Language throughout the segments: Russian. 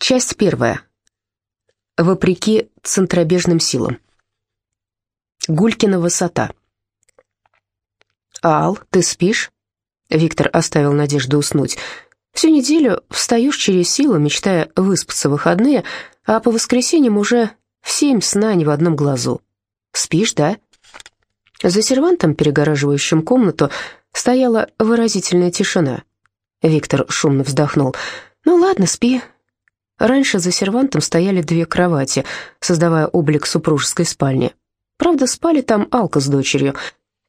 Часть первая. Вопреки центробежным силам. Гулькина высота. «Ал, ты спишь?» Виктор оставил Надежду уснуть. «Всю неделю встаешь через силу, мечтая выспаться в выходные, а по воскресеньям уже в семь сна ни в одном глазу. Спишь, да?» За сервантом, перегораживающим комнату, стояла выразительная тишина. Виктор шумно вздохнул. «Ну ладно, спи, Раньше за сервантом стояли две кровати, создавая облик супружеской спальни. Правда, спали там Алка с дочерью.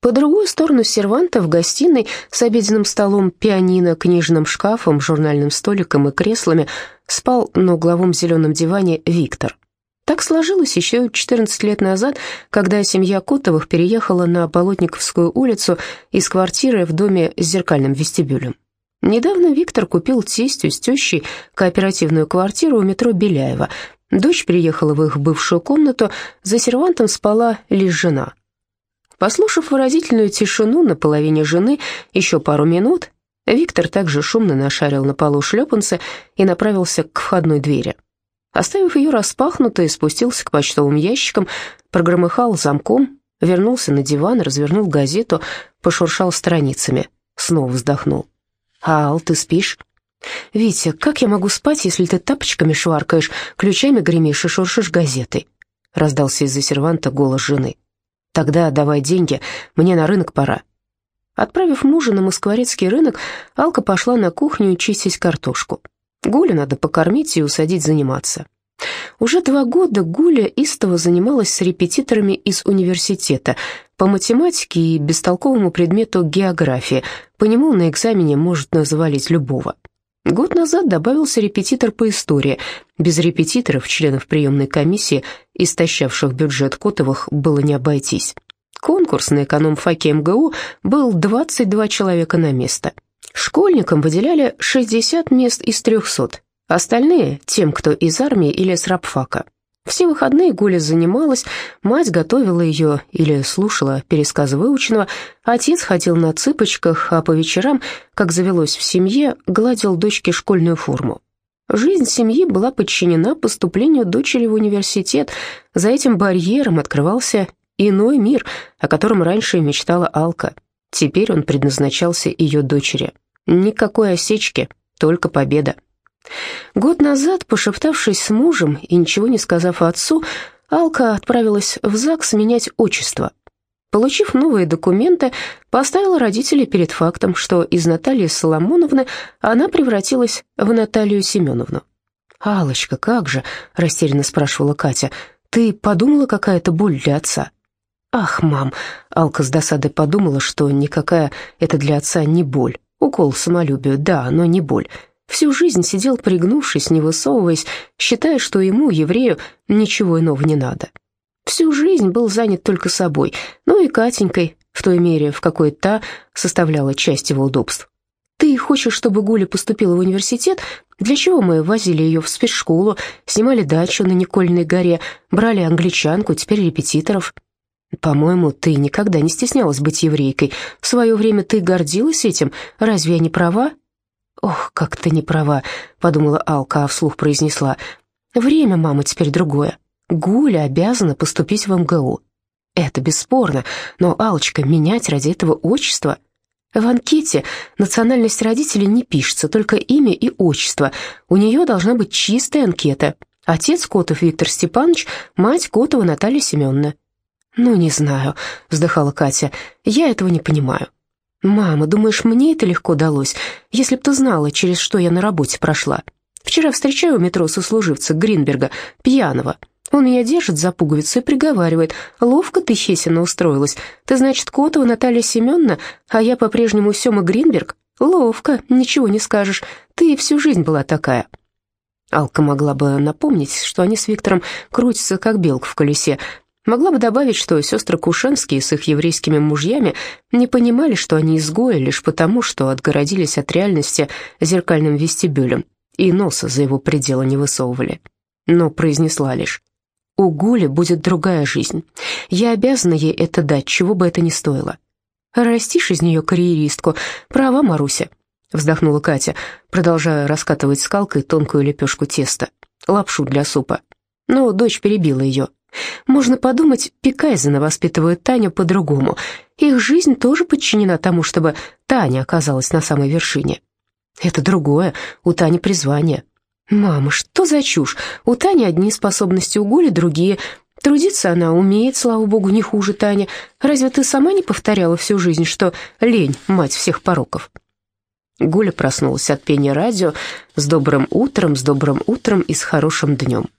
По другую сторону серванта в гостиной с обеденным столом, пианино, книжным шкафом, журнальным столиком и креслами спал на угловом зеленом диване Виктор. Так сложилось еще 14 лет назад, когда семья Котовых переехала на Болотниковскую улицу из квартиры в доме с зеркальным вестибюлем. Недавно Виктор купил тестю с тещей кооперативную квартиру у метро Беляева. Дочь переехала в их бывшую комнату, за сервантом спала лишь жена. Послушав выразительную тишину на половине жены еще пару минут, Виктор также шумно нашарил на полу шлепанцы и направился к входной двери. Оставив ее распахнутой, спустился к почтовым ящикам, прогромыхал замком, вернулся на диван, развернул газету, пошуршал страницами, снова вздохнул. «Ал, ты спишь?» «Витя, как я могу спать, если ты тапочками шваркаешь, ключами гремишь и шуршишь газетой?» Раздался из-за серванта голос жены. «Тогда давай деньги, мне на рынок пора». Отправив мужа на москворецкий рынок, Алка пошла на кухню чистить картошку. Гулю надо покормить и усадить заниматься. Уже два года Гуля истово занималась с репетиторами из университета по математике и бестолковому предмету географии. По нему на экзамене может называть любого. Год назад добавился репетитор по истории. Без репетиторов, членов приемной комиссии, истощавших бюджет Котовых, было не обойтись. Конкурс на экономфаке МГУ был 22 человека на место. Школьникам выделяли 60 мест из 300, Остальные — тем, кто из армии или с рабфака. Все выходные Гуля занималась, мать готовила ее или слушала пересказы выученного, отец ходил на цыпочках, а по вечерам, как завелось в семье, гладил дочке школьную форму. Жизнь семьи была подчинена поступлению дочери в университет. За этим барьером открывался иной мир, о котором раньше мечтала Алка. Теперь он предназначался ее дочери. Никакой осечки, только победа. Год назад, пошептавшись с мужем и ничего не сказав отцу, Алка отправилась в ЗАГС менять отчество. Получив новые документы, поставила родителей перед фактом, что из Натальи Соломоновны она превратилась в Наталью Семеновну. «Алочка, как же?» — растерянно спрашивала Катя. «Ты подумала, какая это боль для отца?» «Ах, мам!» — Алка с досадой подумала, что никакая это для отца не боль. Укол самолюбию, да, но не боль. Всю жизнь сидел пригнувшись, не высовываясь, считая, что ему, еврею, ничего иного не надо. Всю жизнь был занят только собой, ну и Катенькой, в той мере, в какой та составляла часть его удобств. «Ты хочешь, чтобы Гуля поступила в университет? Для чего мы возили ее в спецшколу, снимали дачу на Никольной горе, брали англичанку, теперь репетиторов?» «По-моему, ты никогда не стеснялась быть еврейкой. В свое время ты гордилась этим. Разве я не права?» «Ох, как ты не права», — подумала Алка, а вслух произнесла. «Время, мама, теперь другое. Гуля обязана поступить в МГУ». «Это бесспорно, но, Алочка, менять ради этого отчество...» В анкете национальность родителей не пишется, только имя и отчество. У нее должна быть чистая анкета. Отец Котов Виктор Степанович, мать Котова Наталья Семеновна. «Ну, не знаю», — вздыхала Катя, — «я этого не понимаю». «Мама, думаешь, мне это легко далось? Если б ты знала, через что я на работе прошла. Вчера встречаю у метро сослуживца Гринберга, пьяного. Он меня держит за пуговицу и приговаривает. Ловко ты, Хесина, устроилась. Ты, значит, Котова Наталья Семеновна, а я по-прежнему Сема Гринберг? Ловко, ничего не скажешь. Ты всю жизнь была такая». Алка могла бы напомнить, что они с Виктором крутятся, как белка в колесе, Могла бы добавить, что сестры Кушенские с их еврейскими мужьями не понимали, что они изгои лишь потому, что отгородились от реальности зеркальным вестибюлем и носа за его пределы не высовывали. Но произнесла лишь «У Гули будет другая жизнь. Я обязана ей это дать, чего бы это ни стоило». «Растишь из нее карьеристку. Права, Маруся», — вздохнула Катя, продолжая раскатывать скалкой тонкую лепешку теста. лапшу для супа. Но дочь перебила ее. Можно подумать, Пикайзена воспитывает Таню по-другому. Их жизнь тоже подчинена тому, чтобы Таня оказалась на самой вершине. Это другое, у Тани призвание. «Мама, что за чушь? У Тани одни способности, у Гули другие. Трудиться она умеет, слава богу, не хуже Тани. Разве ты сама не повторяла всю жизнь, что лень — мать всех пороков?» Гуля проснулась от пения радио с добрым утром, с добрым утром и с хорошим днем.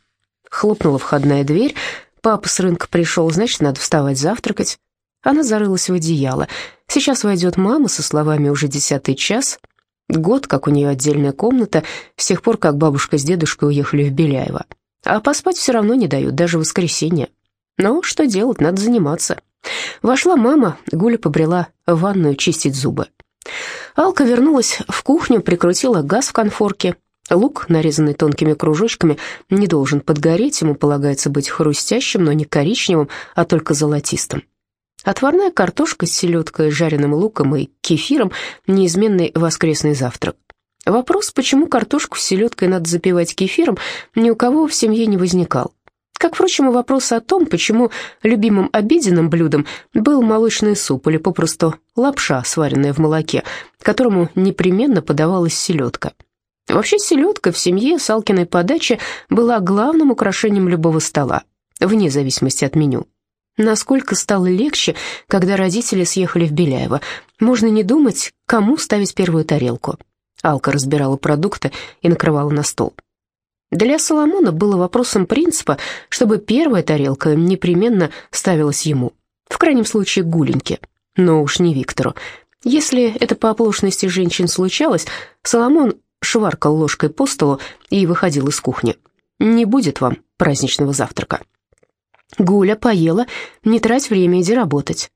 Хлопнула входная дверь. Папа с рынка пришел, значит, надо вставать завтракать. Она зарылась в одеяло. Сейчас войдет мама со словами «уже десятый час». Год, как у нее отдельная комната, с тех пор, как бабушка с дедушкой уехали в Беляево. А поспать все равно не дают, даже в воскресенье. Но что делать, надо заниматься. Вошла мама, Гуля побрела в ванную чистить зубы. Алка вернулась в кухню, прикрутила газ в конфорке, Лук, нарезанный тонкими кружочками, не должен подгореть, ему полагается быть хрустящим, но не коричневым, а только золотистым. Отварная картошка с селедкой, жареным луком и кефиром – неизменный воскресный завтрак. Вопрос, почему картошку с селедкой надо запивать кефиром, ни у кого в семье не возникал. Как, впрочем, и вопрос о том, почему любимым обеденным блюдом был молочный суп или попросту лапша, сваренная в молоке, которому непременно подавалась селедка – Вообще селедка в семье Салкиной подачи была главным украшением любого стола, вне зависимости от меню. Насколько стало легче, когда родители съехали в Беляево. Можно не думать, кому ставить первую тарелку. Алка разбирала продукты и накрывала на стол. Для Соломона было вопросом принципа, чтобы первая тарелка непременно ставилась ему, в крайнем случае Гуленьке, но уж не Виктору. Если это по оплошности женщин случалось, Соломон шваркал ложкой по столу и выходил из кухни. «Не будет вам праздничного завтрака». «Гуля поела, не трать время, иди работать».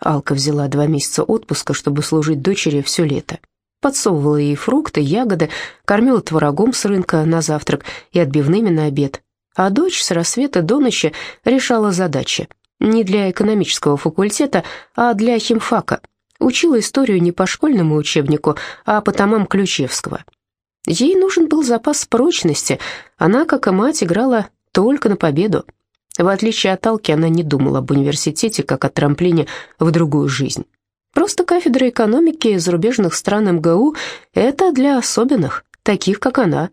Алка взяла два месяца отпуска, чтобы служить дочери все лето. Подсовывала ей фрукты, ягоды, кормила творогом с рынка на завтрак и отбивными на обед. А дочь с рассвета до ночи решала задачи. Не для экономического факультета, а для химфака. Учила историю не по школьному учебнику, а по томам Ключевского. Ей нужен был запас прочности. Она, как и мать, играла только на победу. В отличие от Алки, она не думала об университете как о трамплине в другую жизнь. Просто кафедра экономики зарубежных стран МГУ — это для особенных, таких, как она.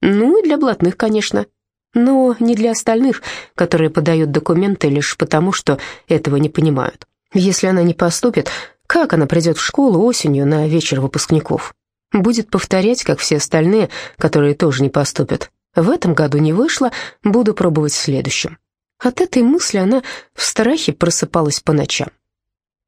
Ну и для блатных, конечно. Но не для остальных, которые подают документы лишь потому, что этого не понимают. Если она не поступит, как она придет в школу осенью на вечер выпускников? Будет повторять, как все остальные, которые тоже не поступят. В этом году не вышло, буду пробовать в следующем. От этой мысли она в страхе просыпалась по ночам.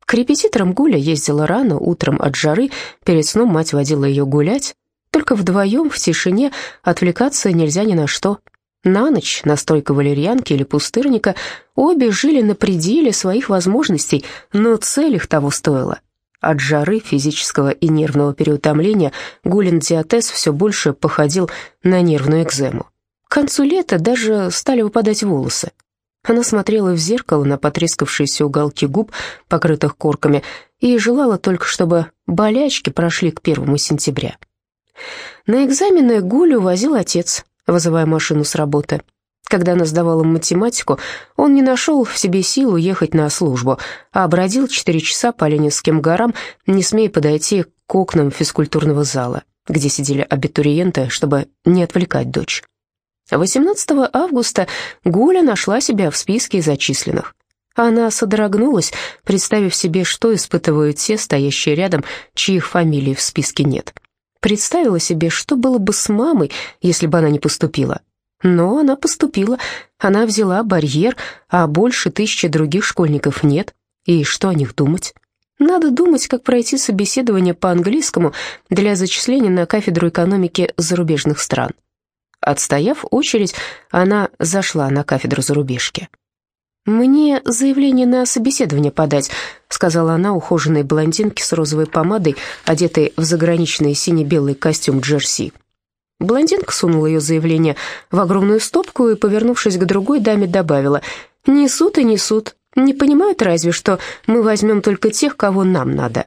К репетиторам Гуля ездила рано, утром от жары, перед сном мать водила ее гулять. Только вдвоем, в тишине, отвлекаться нельзя ни на что. На ночь, настройка валерьянки или пустырника, обе жили на пределе своих возможностей, но цель их того стоила — от жары, физического и нервного переутомления Гулин диатез все больше походил на нервную экзему. К концу лета даже стали выпадать волосы. Она смотрела в зеркало на потрескавшиеся уголки губ, покрытых корками, и желала только, чтобы болячки прошли к первому сентября. На экзамены Гулю возил отец, вызывая машину с работы. Когда она сдавала математику, он не нашел в себе сил уехать на службу, а бродил четыре часа по Ленинским горам, не смея подойти к окнам физкультурного зала, где сидели абитуриенты, чтобы не отвлекать дочь. 18 августа Гуля нашла себя в списке зачисленных. Она содрогнулась, представив себе, что испытывают те, стоящие рядом, чьих фамилий в списке нет. Представила себе, что было бы с мамой, если бы она не поступила. Но она поступила, она взяла барьер, а больше тысячи других школьников нет. И что о них думать? Надо думать, как пройти собеседование по английскому для зачисления на кафедру экономики зарубежных стран. Отстояв очередь, она зашла на кафедру зарубежки. «Мне заявление на собеседование подать», — сказала она ухоженной блондинке с розовой помадой, одетой в заграничный сине-белый костюм джерси. Блондинка сунула ее заявление в огромную стопку и, повернувшись к другой даме, добавила «Несут и несут. Не понимают разве, что мы возьмем только тех, кого нам надо».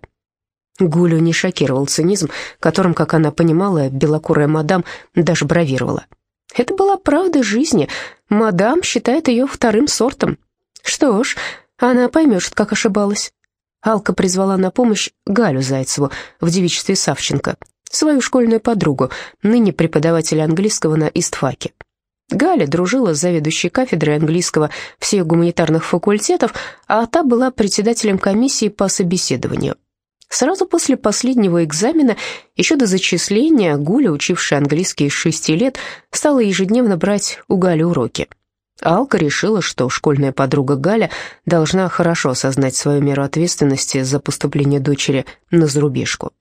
Гулю не шокировал цинизм, которым, как она понимала, белокурая мадам даже бравировала. Это была правда жизни. Мадам считает ее вторым сортом. Что ж, она поймет, как ошибалась. Алка призвала на помощь Галю Зайцеву в девичестве Савченко, свою школьную подругу, ныне преподавателя английского на Истфаке. Галя дружила с заведующей кафедрой английского всех гуманитарных факультетов, а та была председателем комиссии по собеседованию. Сразу после последнего экзамена, еще до зачисления, Гуля, учившая английский с шести лет, стала ежедневно брать у Гали уроки. Алка решила, что школьная подруга Галя должна хорошо осознать свою меру ответственности за поступление дочери на зарубежку.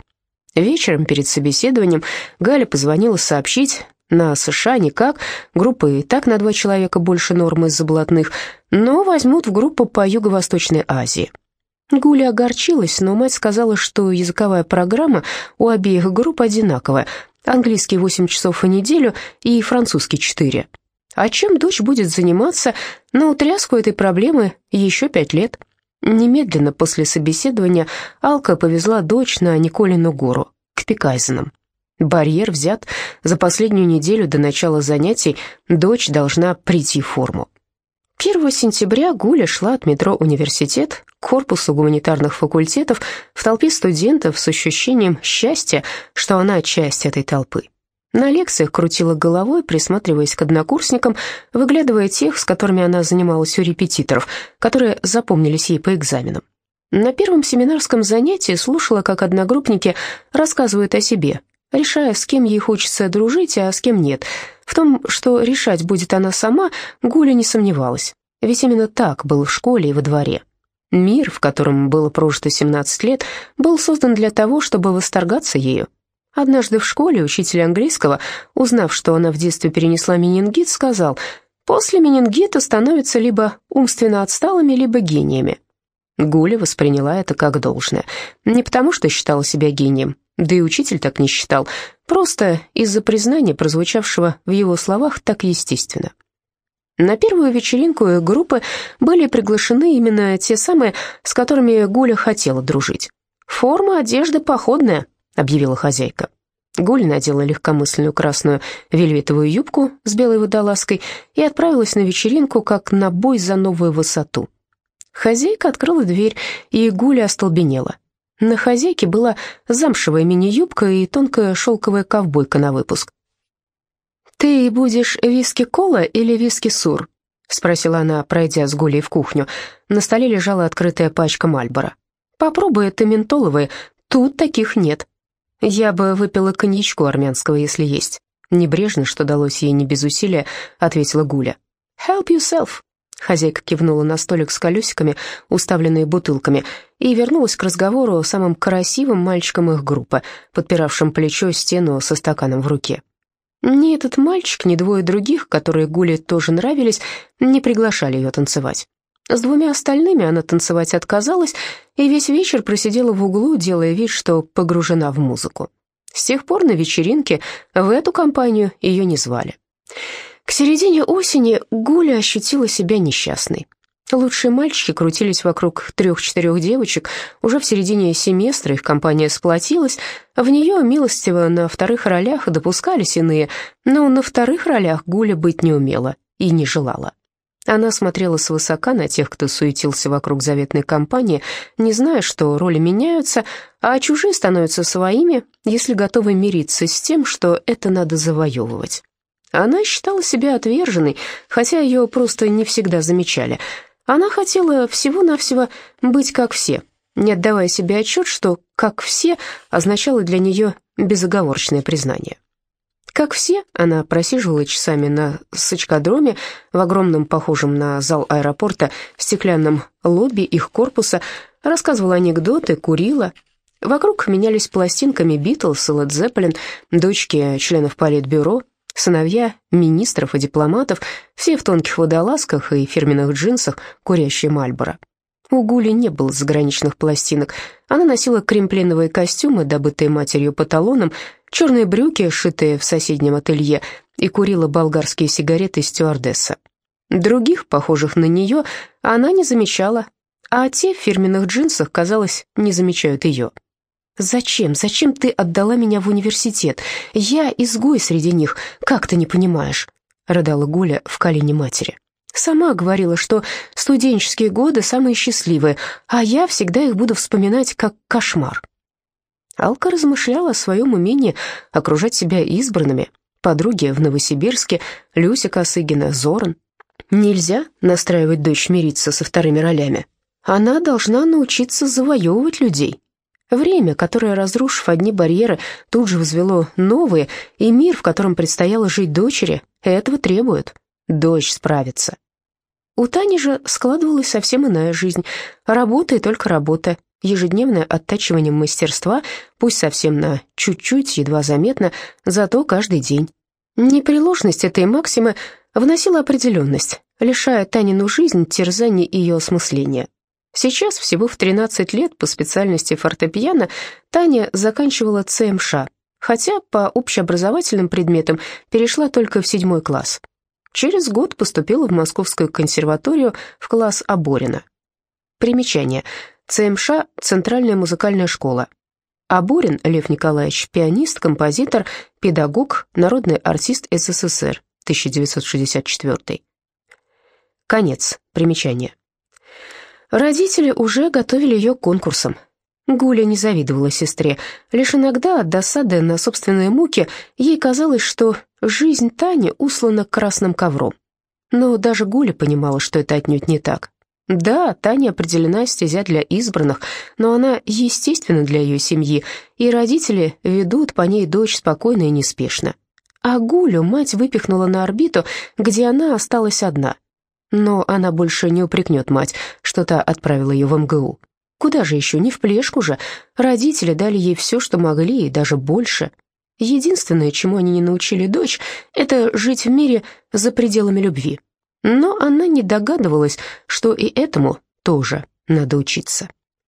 Вечером перед собеседованием Галя позвонила сообщить, на США никак, группы и так на два человека больше нормы из-за блатных, но возьмут в группу по Юго-Восточной Азии. Гуля огорчилась, но мать сказала, что языковая программа у обеих групп одинаковая, английский 8 часов в неделю и французский 4. А чем дочь будет заниматься, на утряску этой проблемы еще пять лет. Немедленно после собеседования Алка повезла дочь на Николину гору, к Пикайзенам. Барьер взят. За последнюю неделю до начала занятий дочь должна прийти в форму. 1 сентября Гуля шла от метро «Университет» к корпусу гуманитарных факультетов в толпе студентов с ощущением счастья, что она часть этой толпы. На лекциях крутила головой, присматриваясь к однокурсникам, выглядывая тех, с которыми она занималась у репетиторов, которые запомнились ей по экзаменам. На первом семинарском занятии слушала, как одногруппники рассказывают о себе, решая, с кем ей хочется дружить, а с кем нет. В том, что решать будет она сама, Гуля не сомневалась. Ведь именно так было в школе и во дворе. Мир, в котором было прожито 17 лет, был создан для того, чтобы восторгаться ею, Однажды в школе учитель английского, узнав, что она в детстве перенесла менингит, сказал, «После менингита становятся либо умственно отсталыми, либо гениями». Гуля восприняла это как должное. Не потому, что считала себя гением, да и учитель так не считал, просто из-за признания, прозвучавшего в его словах так естественно. На первую вечеринку группы были приглашены именно те самые, с которыми Гуля хотела дружить. Форма одежды походная, — объявила хозяйка. Гуль надела легкомысленную красную вельветовую юбку с белой водолазкой и отправилась на вечеринку, как на бой за новую высоту. Хозяйка открыла дверь, и Гуля остолбенела. На хозяйке была замшевая мини-юбка и тонкая шелковая ковбойка на выпуск. «Ты будешь виски-кола или виски-сур?» — спросила она, пройдя с Гулей в кухню. На столе лежала открытая пачка Мальбора. «Попробуй, это ментоловые, тут таких нет». «Я бы выпила коньячку армянского, если есть». Небрежно, что далось ей не без усилия, ответила Гуля. «Help yourself». Хозяйка кивнула на столик с колесиками, уставленные бутылками, и вернулась к разговору о самым красивым мальчиком их группы, подпиравшим плечо стену со стаканом в руке. Ни этот мальчик, ни двое других, которые Гуле тоже нравились, не приглашали ее танцевать. С двумя остальными она танцевать отказалась и весь вечер просидела в углу, делая вид, что погружена в музыку. С тех пор на вечеринке в эту компанию ее не звали. К середине осени Гуля ощутила себя несчастной. Лучшие мальчики крутились вокруг трех-четырех девочек. Уже в середине семестра их компания сплотилась. В нее милостиво на вторых ролях допускались иные, но на вторых ролях Гуля быть не умела и не желала. Она смотрела свысока на тех, кто суетился вокруг заветной компании, не зная, что роли меняются, а чужие становятся своими, если готовы мириться с тем, что это надо завоевывать. Она считала себя отверженной, хотя ее просто не всегда замечали. Она хотела всего-навсего быть как все, не отдавая себе отчет, что «как все» означало для нее безоговорочное признание. Как все, она просиживала часами на сачкодроме в огромном, похожем на зал аэропорта, стеклянном лобби их корпуса, рассказывала анекдоты, курила. Вокруг менялись пластинками Битлз и Лед дочки членов политбюро, сыновья министров и дипломатов, все в тонких водолазках и фирменных джинсах, курящие Мальборо. У Гули не было заграничных пластинок. Она носила кремпленовые костюмы, добытые матерью по талонам, черные брюки, сшитые в соседнем ателье, и курила болгарские сигареты стюардесса. Других, похожих на нее, она не замечала, а те в фирменных джинсах, казалось, не замечают ее. «Зачем? Зачем ты отдала меня в университет? Я изгой среди них, как ты не понимаешь?» — рыдала Гуля в колене матери. «Сама говорила, что студенческие годы самые счастливые, а я всегда их буду вспоминать как кошмар». Алка размышляла о своем умении окружать себя избранными. Подруги в Новосибирске, Люся Косыгина, Зоран. Нельзя настраивать дочь мириться со вторыми ролями. Она должна научиться завоевывать людей. Время, которое, разрушив одни барьеры, тут же возвело новые, и мир, в котором предстояло жить дочери, этого требует. Дочь справится. У Тани же складывалась совсем иная жизнь. Работа и только работа, ежедневное оттачивание мастерства, пусть совсем на чуть-чуть, едва заметно, зато каждый день. Непреложность этой максимы вносила определенность, лишая Танину жизнь терзаний ее осмысления. Сейчас, всего в 13 лет, по специальности фортепиано, Таня заканчивала ЦМШ, хотя по общеобразовательным предметам перешла только в седьмой класс. Через год поступила в Московскую консерваторию в класс Аборина. Примечание. ЦМШ – Центральная музыкальная школа. Аборин Лев Николаевич – пианист, композитор, педагог, народный артист СССР, 1964. Конец примечания. Родители уже готовили ее к конкурсам. Гуля не завидовала сестре. Лишь иногда, от досады на собственные муки, ей казалось, что жизнь Тани услана красным ковром. Но даже Гуля понимала, что это отнюдь не так. Да, Таня определена стезя для избранных, но она естественна для ее семьи, и родители ведут по ней дочь спокойно и неспешно. А Гулю мать выпихнула на орбиту, где она осталась одна. Но она больше не упрекнет мать, что та отправила ее в МГУ. Куда же еще, не в плешку же. Родители дали ей все, что могли, и даже больше. Единственное, чему они не научили дочь, это жить в мире за пределами любви. Но она не догадывалась, что и этому тоже надо учиться.